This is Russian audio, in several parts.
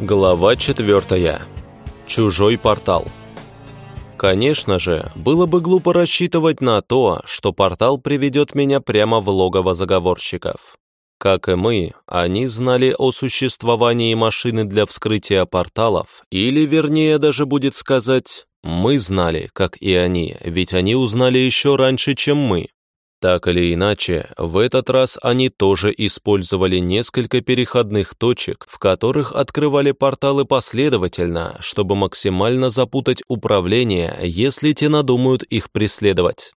Глава четвертая. Чужой портал. Конечно же, было бы глупо рассчитывать на то, что портал приведет меня прямо в логово заговорщиков. Как и мы, они знали о существовании машины для вскрытия порталов, или, вернее, даже будет сказать, мы знали, как и они, ведь они узнали еще раньше, чем мы. Так или иначе, в этот раз они тоже использовали несколько переходных точек, в которых открывали порталы последовательно, чтобы максимально запутать управление, если те надумают их преследовать.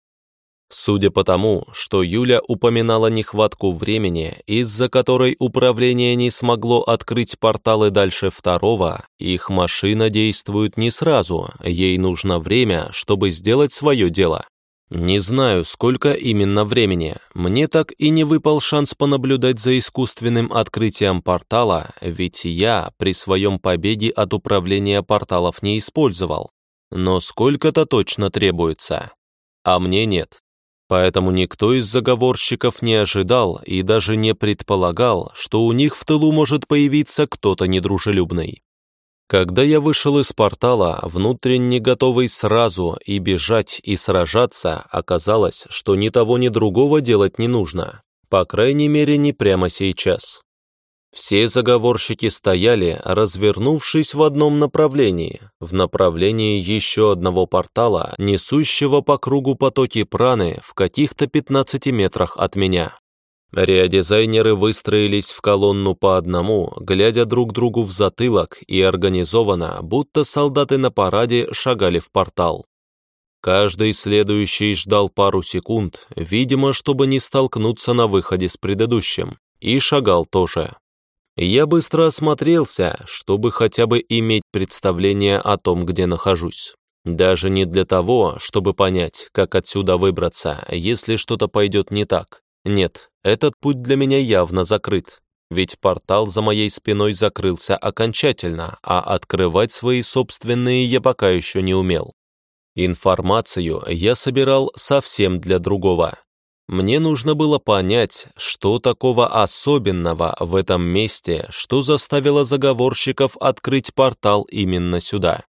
Судя по тому, что Юля упоминала нехватку времени, из-за которой управление не смогло открыть порталы дальше второго, их машина действует не сразу, ей нужно время, чтобы сделать свое дело. Не знаю, сколько именно времени. Мне так и не выпал шанс понаблюдать за искусственным открытием портала, ведь я при своем победе от управления порталов не использовал. Но сколько-то точно требуется. А мне нет. Поэтому никто из заговорщиков не ожидал и даже не предполагал, что у них в тылу может появиться кто-то недружелюбный. Когда я вышел из портала, внутренне готовый сразу и бежать, и сражаться, оказалось, что ни того, ни другого делать не нужно. По крайней мере, не прямо сейчас. Все заговорщики стояли, развернувшись в одном направлении, в направлении еще одного портала, несущего по кругу потоки праны в каких-то 15 метрах от меня. Реодизайнеры выстроились в колонну по одному, глядя друг другу в затылок и организованно, будто солдаты на параде шагали в портал. Каждый следующий ждал пару секунд, видимо, чтобы не столкнуться на выходе с предыдущим, и шагал тоже. Я быстро осмотрелся, чтобы хотя бы иметь представление о том, где нахожусь. Даже не для того, чтобы понять, как отсюда выбраться, если что-то пойдет не так. Нет, этот путь для меня явно закрыт, ведь портал за моей спиной закрылся окончательно, а открывать свои собственные я пока еще не умел. Информацию я собирал совсем для другого. Мне нужно было понять, что такого особенного в этом месте, что заставило заговорщиков открыть портал именно сюда.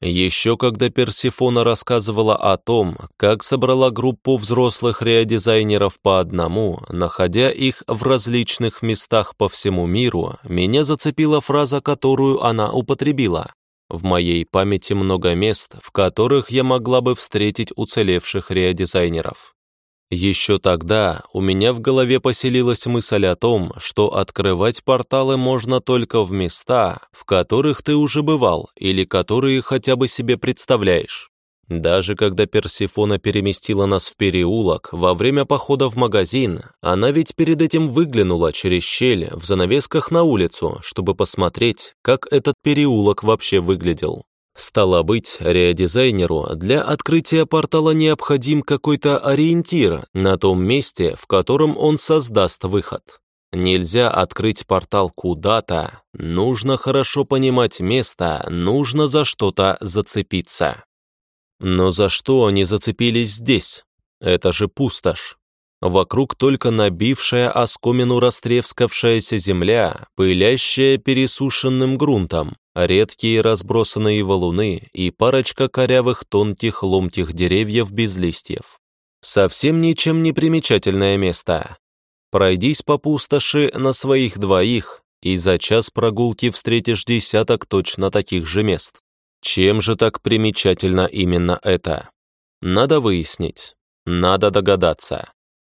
Еще когда Персифона рассказывала о том, как собрала группу взрослых реодизайнеров по одному, находя их в различных местах по всему миру, меня зацепила фраза, которую она употребила. В моей памяти много мест, в которых я могла бы встретить уцелевших реодизайнеров. Еще тогда у меня в голове поселилась мысль о том, что открывать порталы можно только в места, в которых ты уже бывал или которые хотя бы себе представляешь. Даже когда Персифона переместила нас в переулок во время похода в магазин, она ведь перед этим выглянула через щель в занавесках на улицу, чтобы посмотреть, как этот переулок вообще выглядел. Стало быть, реодизайнеру для открытия портала необходим какой-то ориентир на том месте, в котором он создаст выход. Нельзя открыть портал куда-то, нужно хорошо понимать место, нужно за что-то зацепиться. Но за что они зацепились здесь? Это же пустошь. Вокруг только набившая оскомину растрескавшаяся земля, пылящая пересушенным грунтом, редкие разбросанные валуны и парочка корявых тонких ломтих деревьев без листьев. Совсем ничем не примечательное место. Пройдись по пустоши на своих двоих, и за час прогулки встретишь десяток точно таких же мест. Чем же так примечательно именно это? Надо выяснить, надо догадаться.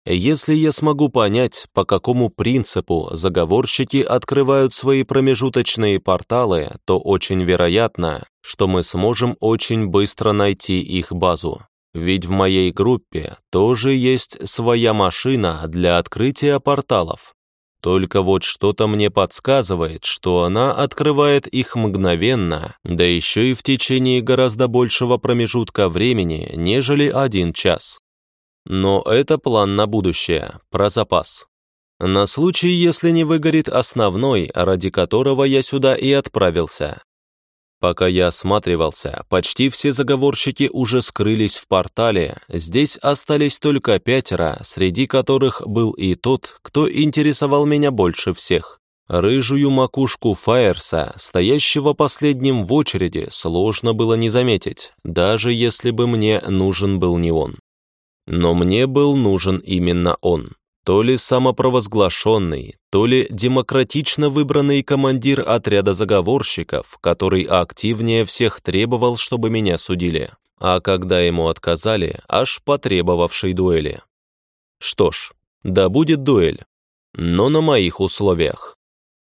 Если я смогу понять, по какому принципу заговорщики открывают свои промежуточные порталы, то очень вероятно, что мы сможем очень быстро найти их базу. Ведь в моей группе тоже есть своя машина для открытия порталов. Только вот что-то мне подсказывает, что она открывает их мгновенно, да еще и в течение гораздо большего промежутка времени, нежели один час. Но это план на будущее, про запас. На случай, если не выгорит основной, ради которого я сюда и отправился. Пока я осматривался, почти все заговорщики уже скрылись в портале, здесь остались только пятеро, среди которых был и тот, кто интересовал меня больше всех. Рыжую макушку Фаерса, стоящего последним в очереди, сложно было не заметить, даже если бы мне нужен был не он. Но мне был нужен именно он. То ли самопровозглашенный, то ли демократично выбранный командир отряда заговорщиков, который активнее всех требовал, чтобы меня судили, а когда ему отказали, аж потребовавший дуэли. Что ж, да будет дуэль, но на моих условиях.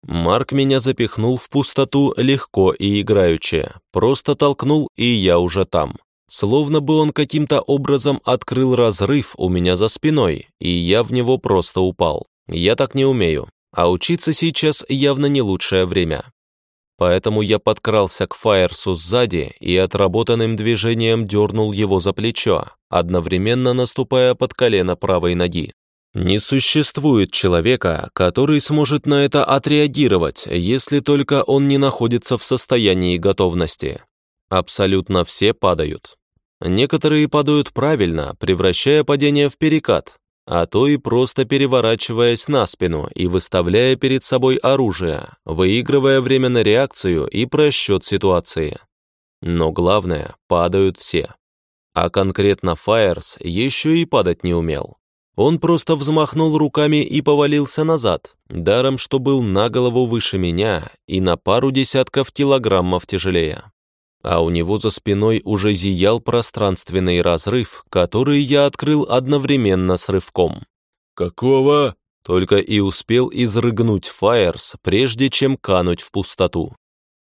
Марк меня запихнул в пустоту легко и играюче, просто толкнул, и я уже там. Словно бы он каким-то образом открыл разрыв у меня за спиной, и я в него просто упал. Я так не умею, а учиться сейчас явно не лучшее время. Поэтому я подкрался к Фаерсу сзади и отработанным движением дернул его за плечо, одновременно наступая под колено правой ноги. Не существует человека, который сможет на это отреагировать, если только он не находится в состоянии готовности. Абсолютно все падают. Некоторые падают правильно, превращая падение в перекат, а то и просто переворачиваясь на спину и выставляя перед собой оружие, выигрывая время на реакцию и просчет ситуации. Но главное, падают все. А конкретно Фаерс еще и падать не умел. Он просто взмахнул руками и повалился назад, даром что был на голову выше меня и на пару десятков килограммов тяжелее. А у него за спиной уже зиял пространственный разрыв, который я открыл одновременно с рывком. «Какого?» Только и успел изрыгнуть Фаерс, прежде чем кануть в пустоту.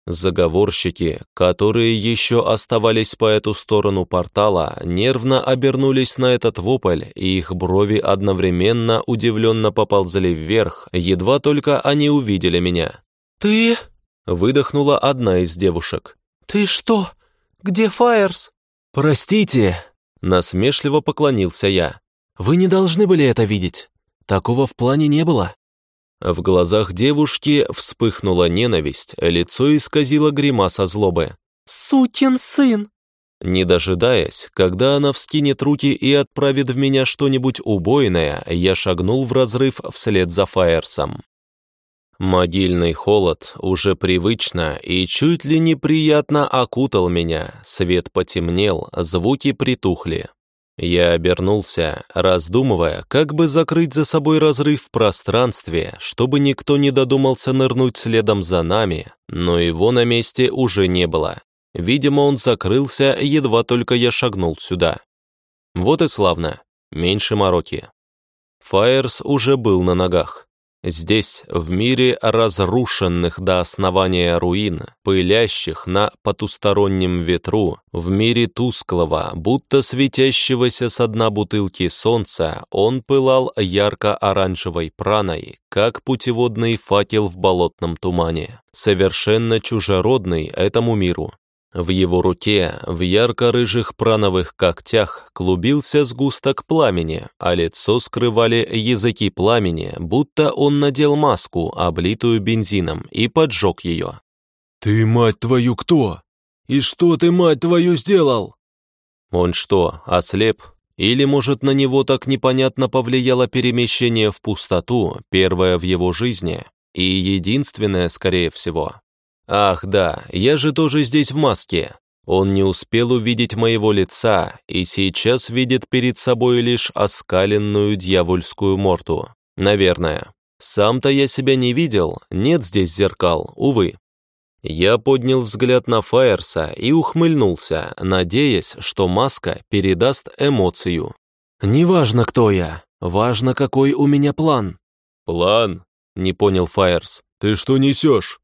Заговорщики, которые еще оставались по эту сторону портала, нервно обернулись на этот вопль, и их брови одновременно удивленно поползли вверх, едва только они увидели меня. «Ты?» — выдохнула одна из девушек. «Ты что? Где Фаерс?» «Простите!» — насмешливо поклонился я. «Вы не должны были это видеть. Такого в плане не было». В глазах девушки вспыхнула ненависть, лицо исказило гримаса злобы. «Сукин сын!» Не дожидаясь, когда она вскинет руки и отправит в меня что-нибудь убойное, я шагнул в разрыв вслед за Фаерсом. Могильный холод уже привычно и чуть ли неприятно окутал меня, свет потемнел, звуки притухли. Я обернулся, раздумывая, как бы закрыть за собой разрыв в пространстве, чтобы никто не додумался нырнуть следом за нами, но его на месте уже не было. Видимо, он закрылся, едва только я шагнул сюда. Вот и славно, меньше мороки. Фаерс уже был на ногах. Здесь, в мире разрушенных до основания руин, пылящих на потустороннем ветру, в мире тусклого, будто светящегося с дна бутылки солнца, он пылал ярко-оранжевой праной, как путеводный факел в болотном тумане, совершенно чужеродный этому миру. В его руке, в ярко-рыжих прановых когтях, клубился сгусток пламени, а лицо скрывали языки пламени, будто он надел маску, облитую бензином, и поджег ее. «Ты, мать твою, кто? И что ты, мать твою, сделал?» Он что, ослеп? Или, может, на него так непонятно повлияло перемещение в пустоту, первое в его жизни, и единственное, скорее всего? Ах да, я же тоже здесь в маске. Он не успел увидеть моего лица и сейчас видит перед собой лишь оскаленную дьявольскую морду. Наверное. Сам-то я себя не видел, нет здесь зеркал, увы. Я поднял взгляд на Фаерса и ухмыльнулся, надеясь, что маска передаст эмоцию. «Неважно, кто я, важно, какой у меня план». «План?» — не понял Фаерс. «Ты что несешь?»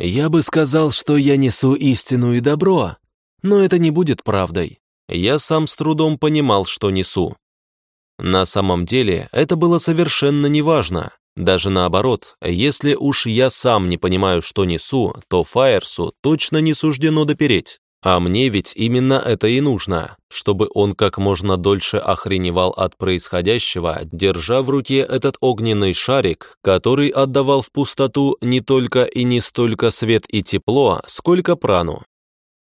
Я бы сказал, что я несу истину и добро, но это не будет правдой. Я сам с трудом понимал, что несу. На самом деле, это было совершенно неважно. Даже наоборот, если уж я сам не понимаю, что несу, то Фаерсу точно не суждено допереть. А мне ведь именно это и нужно, чтобы он как можно дольше охреневал от происходящего, держа в руке этот огненный шарик, который отдавал в пустоту не только и не столько свет и тепло, сколько прану.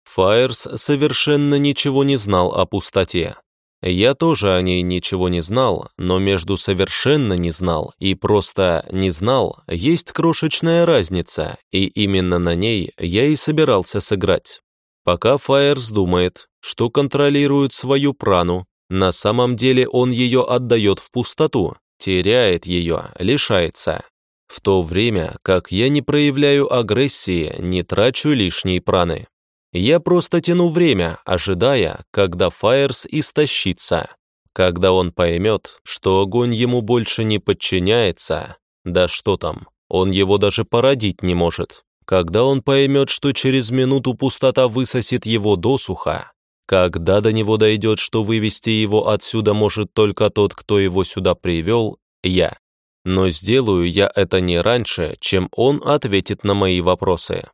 Фаерс совершенно ничего не знал о пустоте. Я тоже о ней ничего не знал, но между совершенно не знал и просто не знал есть крошечная разница, и именно на ней я и собирался сыграть. Пока Фаерс думает, что контролирует свою прану, на самом деле он ее отдает в пустоту, теряет ее, лишается. В то время, как я не проявляю агрессии, не трачу лишней праны. Я просто тяну время, ожидая, когда Фаерс истощится, когда он поймет, что огонь ему больше не подчиняется, да что там, он его даже породить не может, когда он поймет, что через минуту пустота высосет его досуха, когда до него дойдет, что вывести его отсюда может только тот, кто его сюда привел, я. Но сделаю я это не раньше, чем он ответит на мои вопросы.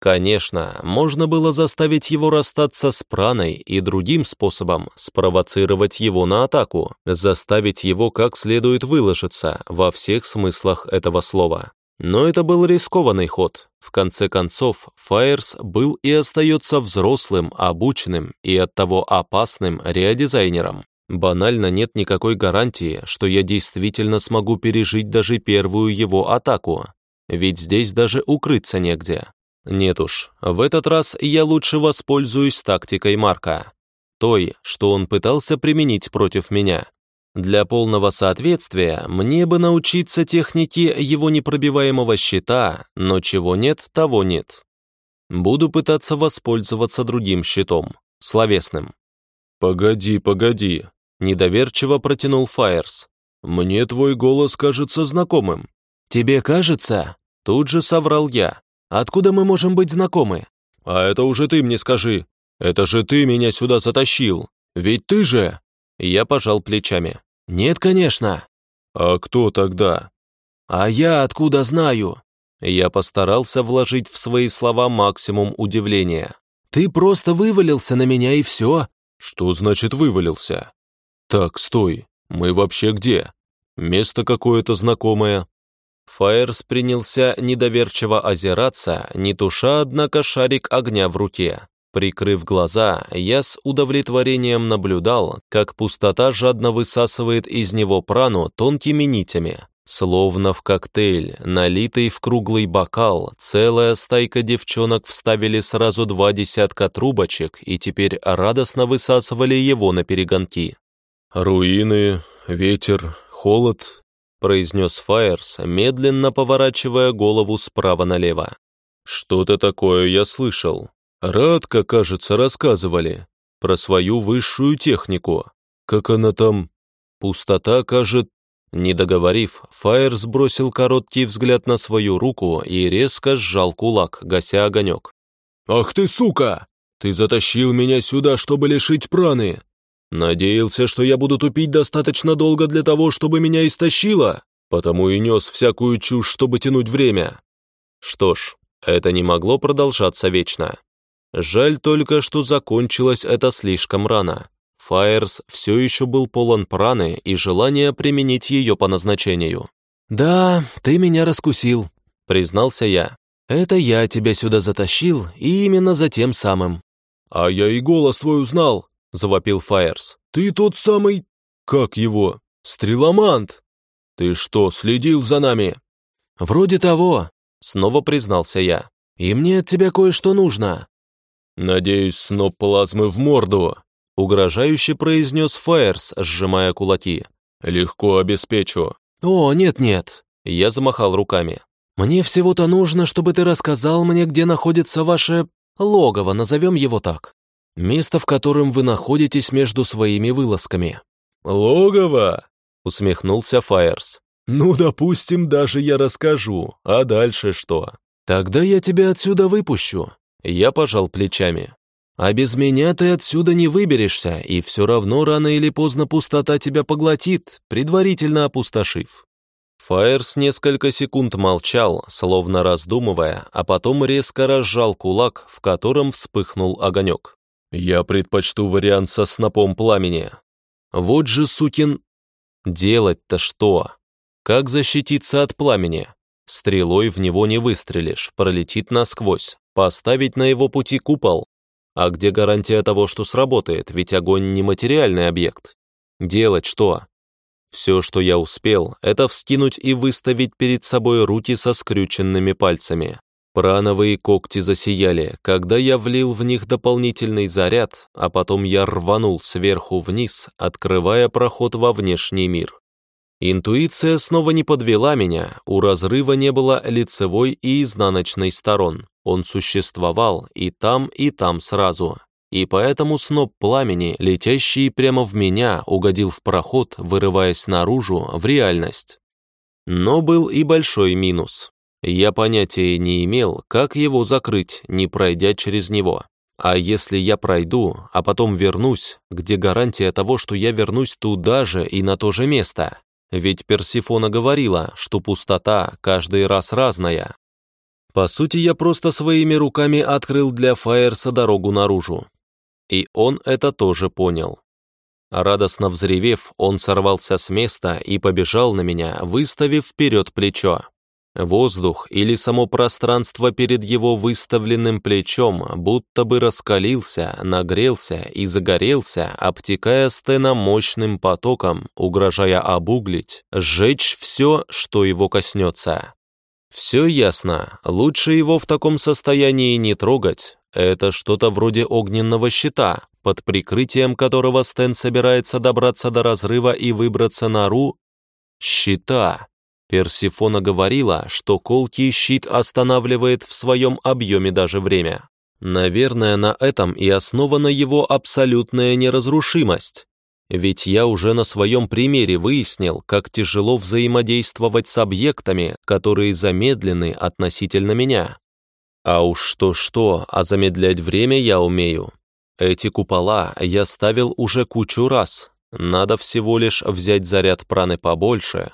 Конечно, можно было заставить его расстаться с праной и другим способом спровоцировать его на атаку, заставить его как следует выложиться во всех смыслах этого слова. Но это был рискованный ход. В конце концов, Фаерс был и остается взрослым, обученным и оттого опасным реодизайнером. Банально нет никакой гарантии, что я действительно смогу пережить даже первую его атаку. Ведь здесь даже укрыться негде. Нет уж, в этот раз я лучше воспользуюсь тактикой Марка. Той, что он пытался применить против меня. Для полного соответствия мне бы научиться технике его непробиваемого щита, но чего нет, того нет. Буду пытаться воспользоваться другим щитом, словесным. «Погоди, погоди», — недоверчиво протянул Фаерс. «Мне твой голос кажется знакомым». «Тебе кажется?» — тут же соврал я. Откуда мы можем быть знакомы?» «А это уже ты мне скажи. Это же ты меня сюда затащил. Ведь ты же...» Я пожал плечами. «Нет, конечно». «А кто тогда?» «А я откуда знаю?» Я постарался вложить в свои слова максимум удивления. «Ты просто вывалился на меня и все». «Что значит вывалился?» «Так, стой. Мы вообще где? Место какое-то знакомое». Фаерс принялся недоверчиво озираться, не туша, однако, шарик огня в руке. Прикрыв глаза, я с удовлетворением наблюдал, как пустота жадно высасывает из него прану тонкими нитями. Словно в коктейль, налитый в круглый бокал, целая стайка девчонок вставили сразу два десятка трубочек и теперь радостно высасывали его на перегонки. «Руины, ветер, холод произнес Фаерс, медленно поворачивая голову справа налево. «Что-то такое я слышал. Радка, кажется, рассказывали. Про свою высшую технику. Как она там? Пустота, кажет...» Не договорив, Фаерс бросил короткий взгляд на свою руку и резко сжал кулак, гася огонек. «Ах ты, сука! Ты затащил меня сюда, чтобы лишить праны! Надеялся, что я буду тупить достаточно долго для того, чтобы меня истощило, потому и нес всякую чушь, чтобы тянуть время. Что ж, это не могло продолжаться вечно. Жаль только, что закончилось это слишком рано. Фаерс все еще был полон праны и желания применить ее по назначению. «Да, ты меня раскусил», — признался я. «Это я тебя сюда затащил, и именно за тем самым». «А я и голос твой узнал», — завопил Фаерс. «Ты тот самый... как его? Стреломант! Ты что, следил за нами?» «Вроде того», — снова признался я. «И мне от тебя кое-что нужно». «Надеюсь, сноп плазмы в морду», — угрожающе произнес Фаерс, сжимая кулаки. «Легко обеспечу». «О, нет-нет», — я замахал руками. «Мне всего-то нужно, чтобы ты рассказал мне, где находится ваше логово, назовем его так». Место, в котором вы находитесь между своими вылазками». «Логово?» — усмехнулся Фаерс. «Ну, допустим, даже я расскажу. А дальше что?» «Тогда я тебя отсюда выпущу». Я пожал плечами. «А без меня ты отсюда не выберешься, и все равно рано или поздно пустота тебя поглотит, предварительно опустошив». Фаерс несколько секунд молчал, словно раздумывая, а потом резко разжал кулак, в котором вспыхнул огонек. Я предпочту вариант со снопом пламени. Вот же, сукин... Делать-то что? Как защититься от пламени? Стрелой в него не выстрелишь, пролетит насквозь. Поставить на его пути купол? А где гарантия того, что сработает, ведь огонь не материальный объект? Делать что? Все, что я успел, это вскинуть и выставить перед собой руки со скрюченными пальцами. Прановые когти засияли, когда я влил в них дополнительный заряд, а потом я рванул сверху вниз, открывая проход во внешний мир. Интуиция снова не подвела меня, у разрыва не было лицевой и изнаночной сторон. Он существовал и там, и там сразу. И поэтому сноп пламени, летящий прямо в меня, угодил в проход, вырываясь наружу, в реальность. Но был и большой минус. Я понятия не имел, как его закрыть, не пройдя через него. А если я пройду, а потом вернусь, где гарантия того, что я вернусь туда же и на то же место? Ведь Персифона говорила, что пустота каждый раз разная. По сути, я просто своими руками открыл для Фаерса дорогу наружу. И он это тоже понял. Радостно взревев, он сорвался с места и побежал на меня, выставив вперед плечо. Воздух или само пространство перед его выставленным плечом будто бы раскалился, нагрелся и загорелся, обтекая Стена мощным потоком, угрожая обуглить, сжечь все, что его коснется. Все ясно, лучше его в таком состоянии не трогать. Это что-то вроде огненного щита, под прикрытием которого Стэн собирается добраться до разрыва и выбраться на Ру. Щита. Персифона говорила, что колкий щит останавливает в своем объеме даже время. Наверное, на этом и основана его абсолютная неразрушимость. Ведь я уже на своем примере выяснил, как тяжело взаимодействовать с объектами, которые замедлены относительно меня. А уж что-что, а замедлять время я умею. Эти купола я ставил уже кучу раз. Надо всего лишь взять заряд праны побольше,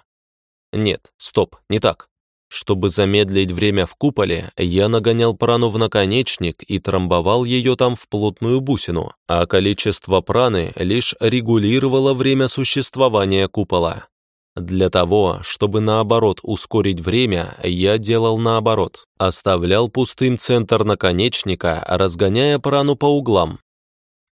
нет, стоп, не так. Чтобы замедлить время в куполе, я нагонял прану в наконечник и трамбовал ее там в плотную бусину, а количество праны лишь регулировало время существования купола. Для того, чтобы наоборот ускорить время, я делал наоборот. Оставлял пустым центр наконечника, разгоняя прану по углам.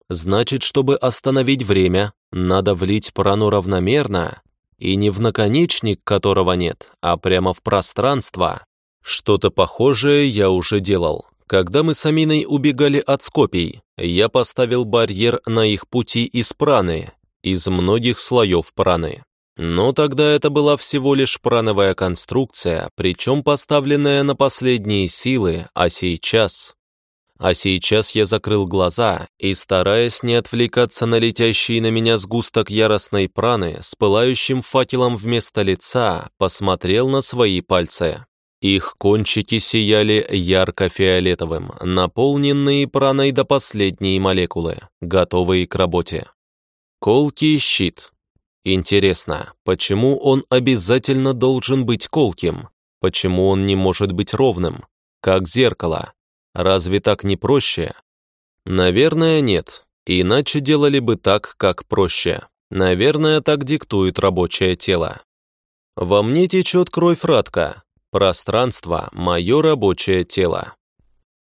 Значит, чтобы остановить время, надо влить прану равномерно, и не в наконечник, которого нет, а прямо в пространство. Что-то похожее я уже делал. Когда мы с Аминой убегали от Скопий, я поставил барьер на их пути из праны, из многих слоев праны. Но тогда это была всего лишь прановая конструкция, причем поставленная на последние силы, а сейчас а сейчас я закрыл глаза и, стараясь не отвлекаться на летящий на меня сгусток яростной праны с пылающим факелом вместо лица, посмотрел на свои пальцы. Их кончики сияли ярко-фиолетовым, наполненные праной до последней молекулы, готовые к работе. Колкий щит. Интересно, почему он обязательно должен быть колким? Почему он не может быть ровным? Как зеркало, Разве так не проще? Наверное, нет. Иначе делали бы так, как проще. Наверное, так диктует рабочее тело. Во мне течет кровь Радка. Пространство — мое рабочее тело.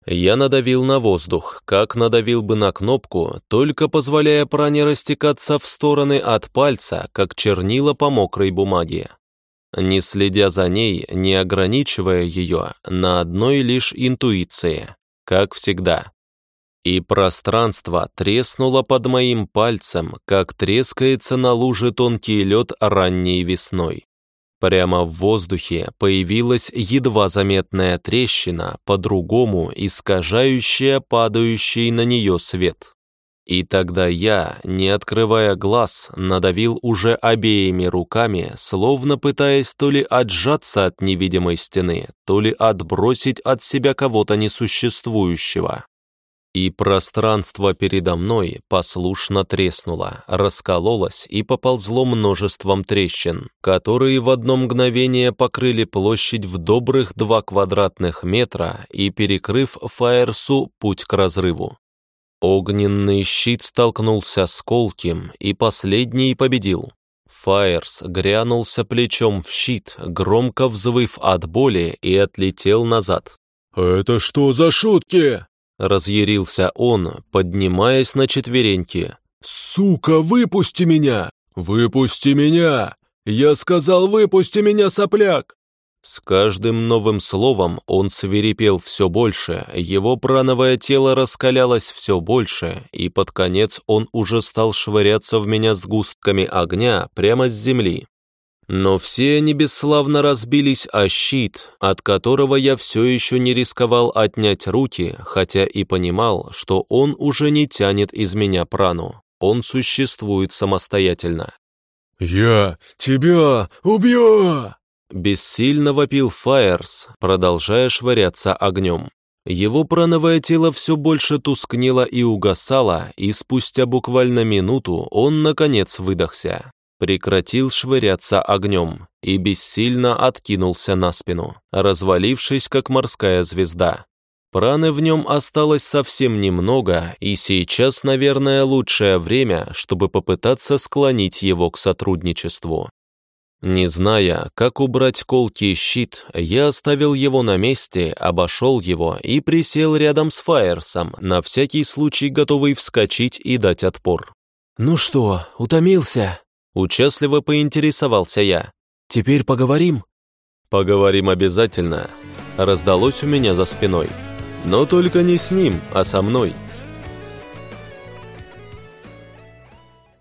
Я надавил на воздух, как надавил бы на кнопку, только позволяя пране растекаться в стороны от пальца, как чернила по мокрой бумаге не следя за ней, не ограничивая ее на одной лишь интуиции как всегда. И пространство треснуло под моим пальцем, как трескается на луже тонкий лед ранней весной. Прямо в воздухе появилась едва заметная трещина, по-другому искажающая падающий на нее свет. И тогда я, не открывая глаз, надавил уже обеими руками, словно пытаясь то ли отжаться от невидимой стены, то ли отбросить от себя кого-то несуществующего. И пространство передо мной послушно треснуло, раскололось и поползло множеством трещин, которые в одно мгновение покрыли площадь в добрых два квадратных метра и, перекрыв Фаерсу, путь к разрыву. Огненный щит столкнулся с колким, и последний победил. Фаерс грянулся плечом в щит, громко взвыв от боли и отлетел назад. «Это что за шутки?» Разъярился он, поднимаясь на четвереньки. «Сука, выпусти меня! Выпусти меня! Я сказал, выпусти меня, сопляк!» С каждым новым словом он свирепел все больше, его прановое тело раскалялось все больше, и под конец он уже стал швыряться в меня с густками огня прямо с земли. Но все они бесславно разбились о щит, от которого я все еще не рисковал отнять руки, хотя и понимал, что он уже не тянет из меня прану. Он существует самостоятельно. «Я тебя убью!» Бессильно вопил Фаерс, продолжая швыряться огнем. Его прановое тело все больше тускнело и угасало, и спустя буквально минуту он, наконец, выдохся прекратил швыряться огнем и бессильно откинулся на спину, развалившись как морская звезда. Праны в нем осталось совсем немного, и сейчас, наверное, лучшее время, чтобы попытаться склонить его к сотрудничеству. Не зная, как убрать колкий щит, я оставил его на месте, обошел его и присел рядом с Фаерсом, на всякий случай готовый вскочить и дать отпор. «Ну что, утомился?» Участливо поинтересовался я. «Теперь поговорим?» «Поговорим обязательно», раздалось у меня за спиной. «Но только не с ним, а со мной».